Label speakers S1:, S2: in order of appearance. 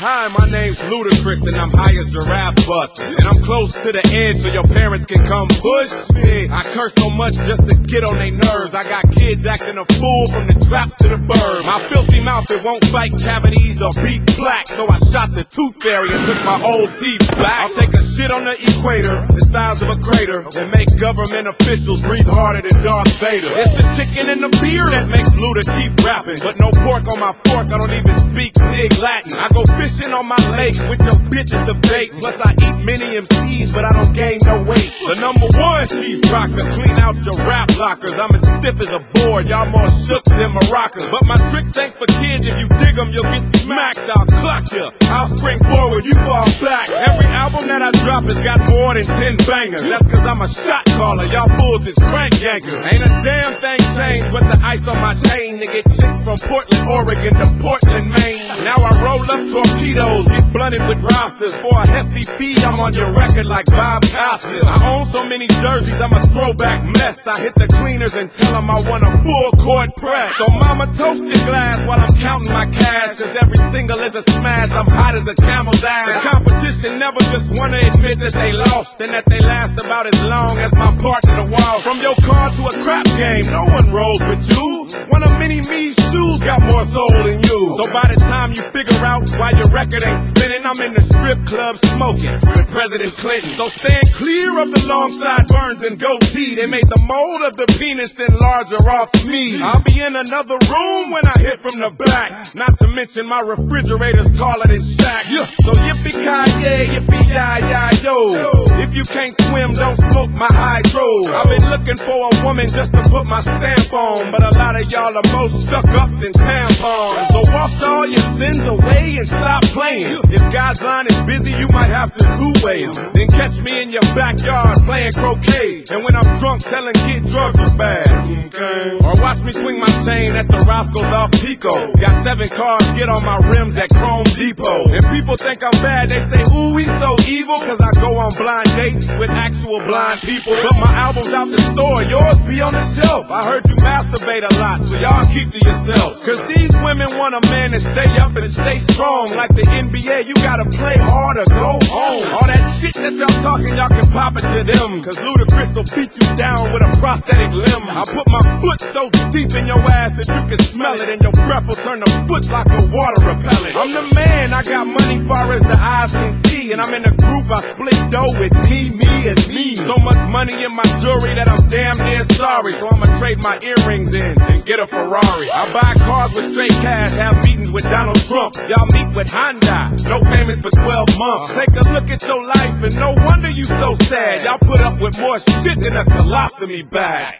S1: Hi, my name's Ludacris and I'm high as giraffe bust. And I'm close to the edge so your parents can come push me. I curse so much just to get on their nerves. I got kids acting a fool from the traps to the bird. My filthy mouth, it won't fight cavities or beat black. So I shot the tooth fairy and took my old teeth back. I'll take a shit on the equator, the size of a crater, and make government officials breathe harder than Darth Vader. It's the chicken and the beer that makes Luda keep rapping. But no pork on my fork, I don't even speak pig Latin. I go fishing on my lake with your bitches to bait. Plus I eat many MCs, but I don't gain no weight. The number one chief rocker, clean out your rap lockers. I'm as stiff as a board, y'all more shook than maracas. But my tricks ain't for kids, if you dig them, you'll get smacked. I'll clock you, I'll spring forward, you fall back. Every album that I drop has got more than 10 bangers. That's cause I'm a shot caller, y'all bulls is crank yankers. Ain't a damn thing changed with the ice on my chain. Nigga, chicks from Portland, Oregon to Portland, Maine. Now I roll up torpedoes, get blunted with rosters. For a hefty fee, I'm on your record like Bob Costas. I own so many jerseys, I'm a throwback mess. I hit the cleaners and tell them I want a full court press. So mama toast your glass while I'm counting my cash. Cause every single is a smash, I'm hot as a camel's ass. The competition never just wanna admit that they lost. And that they last about as long as my part in the wall. From your car to a crap game, no one rolls with you. One of many me's shoes got more soul than you. So by the time you figure out why your record ain't spinning, I'm in the strip club smoking with President Clinton. So stand clear of the long side burns and goatee. They made the mold of the penis enlarger off me. I'll be in another room when I hit from the back. Not to mention my refrigerator's taller than Shaq. So yippee ki yippee yi yi yo. If you can't swim, don't smoke my hydro. I've been looking for a woman just to put my stamp on, but a lot of y'all are more stuck up than tampons. So wash all your sins away and stop playing. If God's line is busy, you might have to two-way. Then catch me in your backyard playing croquet. And when I'm drunk, telling kids drugs are bad. Okay. Or watch me swing my chain at the Roscoe's off Pico. Got seven cars, get on my rims at Chrome Depot. And people think I'm bad, they say, ooh, he's so evil. Cause I go on blind dates with actual blind people. But my album's out the store, yours be on the shelf. I heard you masturbate a lot, so y'all keep to yourself. Want a man to stay up and stay strong. Like the NBA, you gotta play hard or go home. That y'all talking, y'all can pop it to them. Cause Ludacris will beat you down with a prosthetic limb. I put my foot so deep in your ass that you can smell it, and your breath will turn the foot like a water repellent. I'm the man, I got money far as the eyes can see. And I'm in a group, I split dough with me, me, and me. So much money in my jewelry that I'm damn near sorry. So I'ma trade my earrings in and get a Ferrari. I buy cars with straight cash, have meetings with Donald Trump. Y'all meet with Honda, no payments for 12 months. Take a look at your life and no wonder you so sad. Y'all put up with more shit than a colostomy bag.